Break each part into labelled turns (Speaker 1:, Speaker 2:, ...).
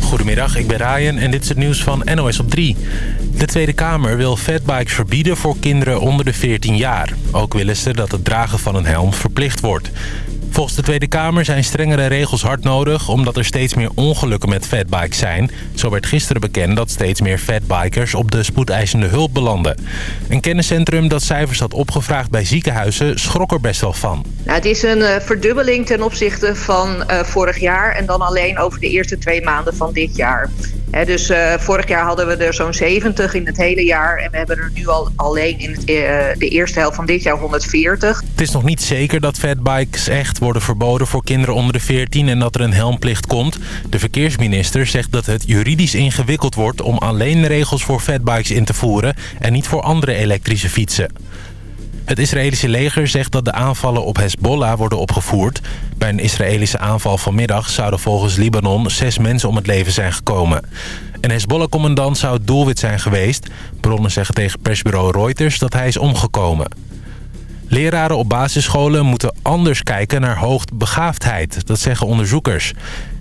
Speaker 1: Goedemiddag, ik ben Ryan en dit is het nieuws van NOS op 3. De Tweede Kamer wil fatbikes verbieden voor kinderen onder de 14 jaar. Ook willen ze dat het dragen van een helm verplicht wordt. Volgens de Tweede Kamer zijn strengere regels hard nodig... omdat er steeds meer ongelukken met fatbikes zijn. Zo werd gisteren bekend dat steeds meer fatbikers op de spoedeisende hulp belanden. Een kenniscentrum dat cijfers had opgevraagd bij ziekenhuizen schrok er best wel van.
Speaker 2: Nou, het is een uh, verdubbeling ten opzichte van uh, vorig jaar... en dan alleen over de eerste twee maanden van dit jaar. He, dus uh, vorig jaar hadden we er zo'n 70 in het hele jaar. En we hebben er nu al alleen in het, de eerste helft van dit jaar 140.
Speaker 1: Het is nog niet zeker dat fatbikes echt worden verboden voor kinderen onder de 14... en dat er een helmplicht komt. De verkeersminister zegt dat het juridisch ingewikkeld wordt... om alleen regels voor fatbikes in te voeren... en niet voor andere elektrische fietsen. Het Israëlische leger zegt dat de aanvallen op Hezbollah worden opgevoerd. Bij een Israëlische aanval vanmiddag zouden volgens Libanon zes mensen om het leven zijn gekomen. Een Hezbollah-commandant zou doelwit zijn geweest. Bronnen zeggen tegen persbureau Reuters dat hij is omgekomen. Leraren op basisscholen moeten anders kijken naar hoogbegaafdheid. Dat zeggen onderzoekers.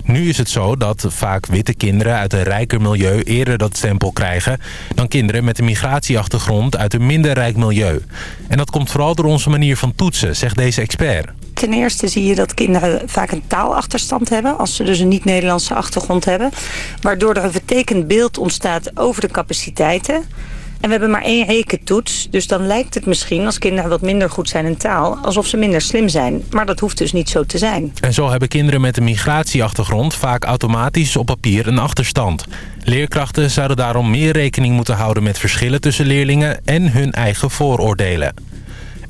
Speaker 1: Nu is het zo dat vaak witte kinderen uit een rijker milieu eerder dat stempel krijgen... dan kinderen met een migratieachtergrond uit een minder rijk milieu. En dat komt vooral door onze manier van toetsen, zegt deze expert.
Speaker 3: Ten eerste zie je dat kinderen vaak een taalachterstand hebben... als ze dus een niet-Nederlandse achtergrond hebben. Waardoor er een vertekend beeld ontstaat over de capaciteiten... En we hebben maar één rekentoets. Dus dan lijkt het misschien, als kinderen wat minder goed zijn in taal... alsof ze minder slim zijn. Maar dat hoeft dus niet zo te zijn.
Speaker 1: En zo hebben kinderen met een migratieachtergrond... vaak automatisch op papier een achterstand. Leerkrachten zouden daarom meer rekening moeten houden... met verschillen tussen leerlingen en hun eigen vooroordelen.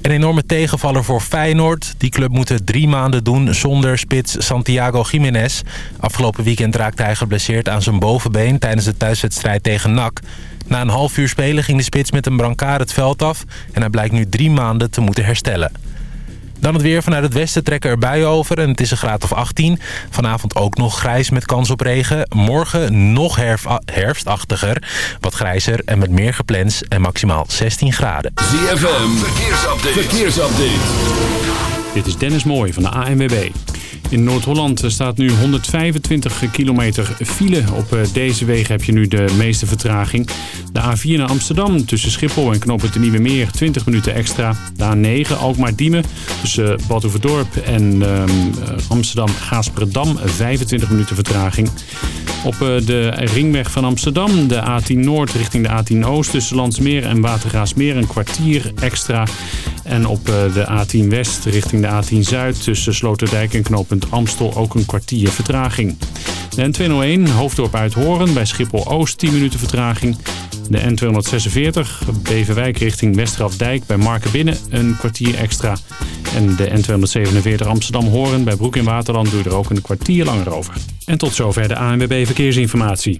Speaker 1: Een enorme tegenvaller voor Feyenoord. Die club moet het drie maanden doen zonder spits Santiago Jiménez. Afgelopen weekend raakte hij geblesseerd aan zijn bovenbeen... tijdens de thuiswedstrijd tegen NAC. Na een half uur spelen ging de spits met een brancard het veld af... en hij blijkt nu drie maanden te moeten herstellen. Dan het weer. Vanuit het westen trekken er buien over en het is een graad of 18. Vanavond ook nog grijs met kans op regen. Morgen nog herfstachtiger. Wat grijzer en met meer geplans en maximaal 16 graden.
Speaker 4: ZFM. Verkeersupdate. Verkeersupdate.
Speaker 5: Dit is Dennis Mooij van de ANWB. In Noord-Holland staat nu 125 kilometer file. Op deze wegen heb je nu de meeste vertraging. De A4 naar Amsterdam tussen Schiphol en Knoppen de Nieuwe Meer 20 minuten extra. De A9 Alkmaar-Diemen tussen Badhoevedorp en um, Amsterdam-Gaasperdam 25 minuten vertraging. Op de ringweg van Amsterdam de A10 Noord richting de A10 Oost tussen Landsmeer en Watergraasmeer een kwartier extra. En op de A10 West richting de A10 Zuid tussen Sloterdijk en knooppunt Amstel ook een kwartier vertraging. De N201 Hoofddorp uit Horen bij Schiphol Oost 10 minuten vertraging. De N246 Beverwijk richting Westerafdijk bij Markenbinnen een kwartier extra. En de N247 Amsterdam Horen bij Broek in Waterland je er ook een kwartier langer over. En tot zover de ANWB Verkeersinformatie.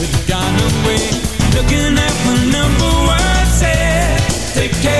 Speaker 6: had gone away. Looking at the number one said, take care.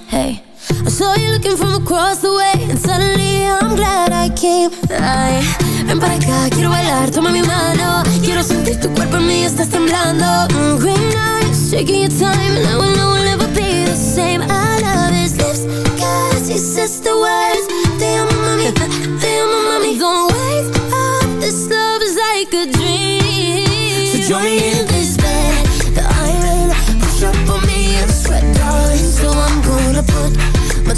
Speaker 7: saw you looking from across the way And suddenly I'm glad I came. Ay, ven para acá, quiero bailar, toma mi mano. Quiero sentir tu cuerpo en mí, estás temblando. Mm, Green eyes, shaking your time And I will know we'll never be the same. I love his lips, cause he says the words. Te amo mami, te my mami. Don't wake up, this love is like a dream.
Speaker 8: So join me in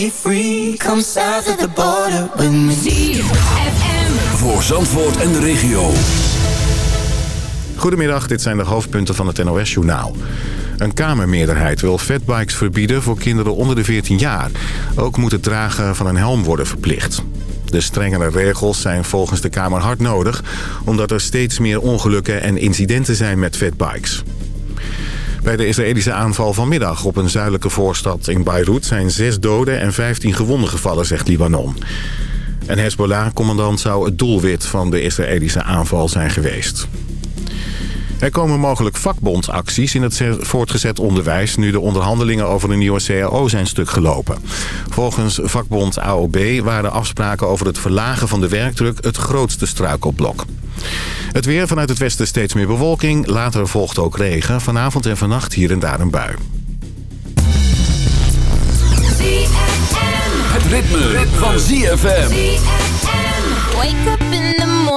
Speaker 8: Be free. Come south of the border with me.
Speaker 4: Voor Zandvoort en de regio.
Speaker 9: Goedemiddag, dit zijn de hoofdpunten van het NOS-journaal. Een Kamermeerderheid wil fatbikes verbieden voor kinderen onder de 14 jaar. Ook moet het dragen van een helm worden verplicht. De strengere regels zijn volgens de Kamer hard nodig... omdat er steeds meer ongelukken en incidenten zijn met fatbikes. Bij de Israëlische aanval vanmiddag op een zuidelijke voorstad in Beirut... zijn zes doden en 15 gewonden gevallen, zegt Libanon. Een Hezbollah-commandant zou het doelwit van de Israëlische aanval zijn geweest. Er komen mogelijk vakbondacties in het voortgezet onderwijs... nu de onderhandelingen over een nieuwe CAO zijn stuk gelopen. Volgens vakbond AOB waren afspraken over het verlagen van de werkdruk... het grootste struikelblok. Het weer vanuit het westen steeds meer bewolking. Later volgt ook regen. Vanavond en vannacht hier en daar een bui.
Speaker 4: Het ritme, ritme. van ZFM.
Speaker 10: Wake up in the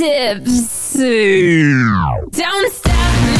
Speaker 10: Tips. Don't stop me.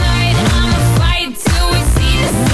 Speaker 10: this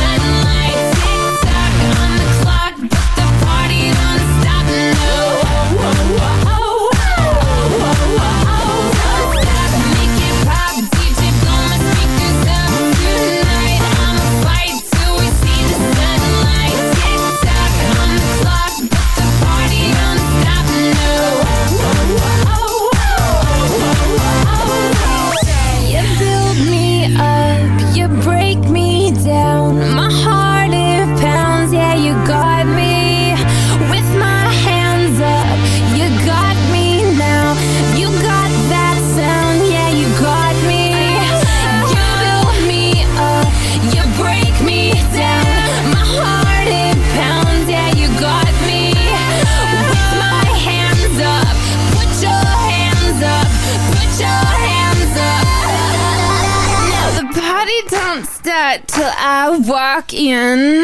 Speaker 10: till I walk in.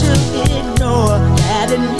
Speaker 11: to
Speaker 12: ignore. That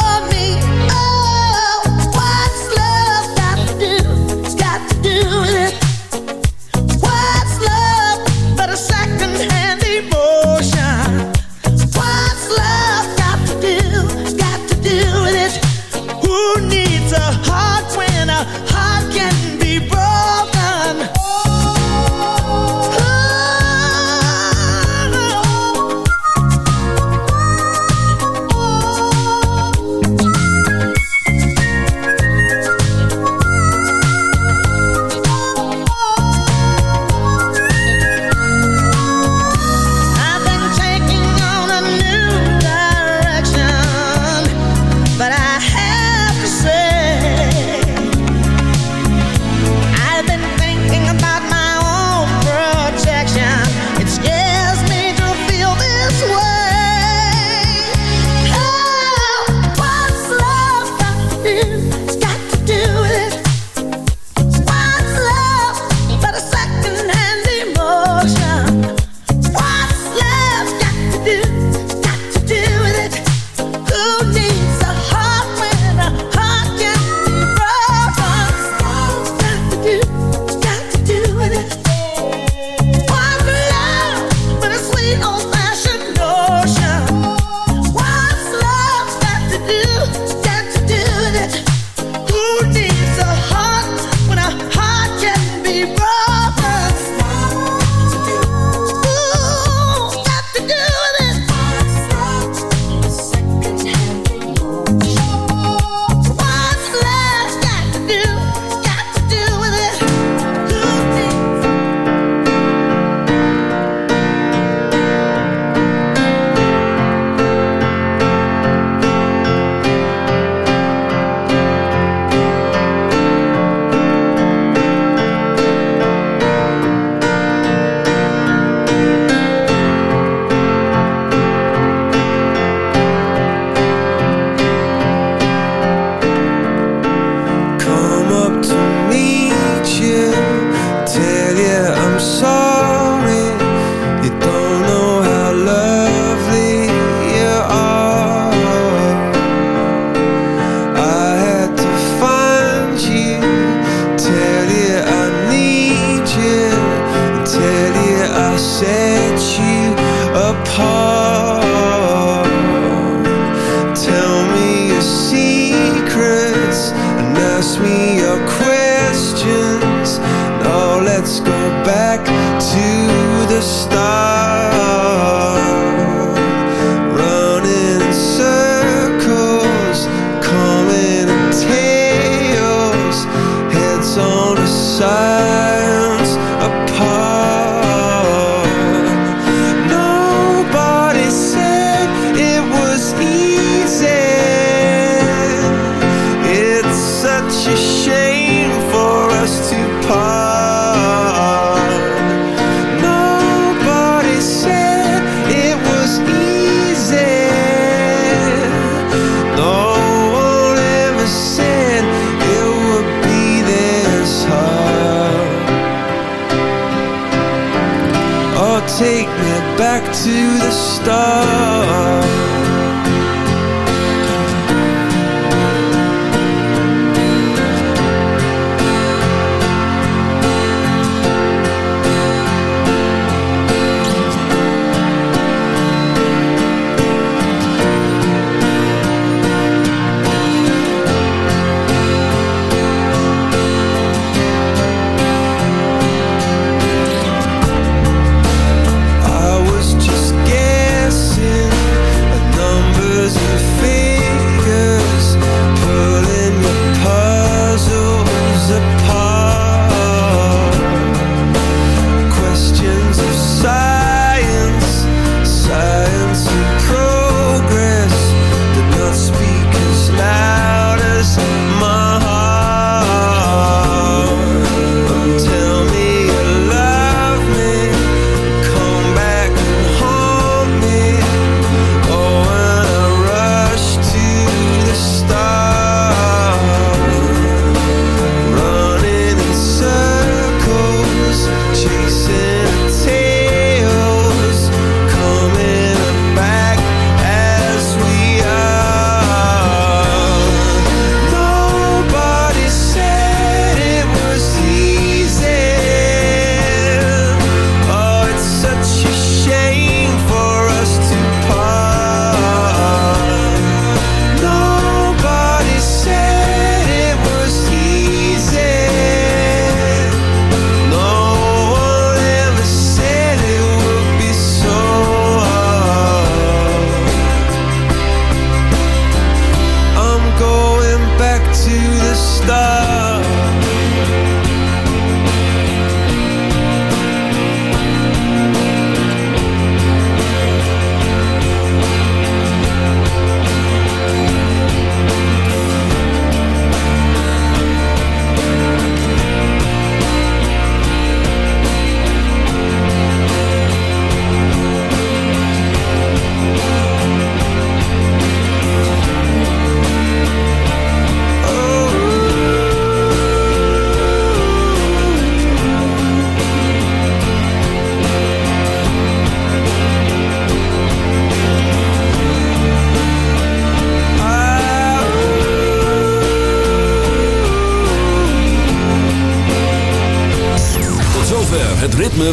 Speaker 4: stop.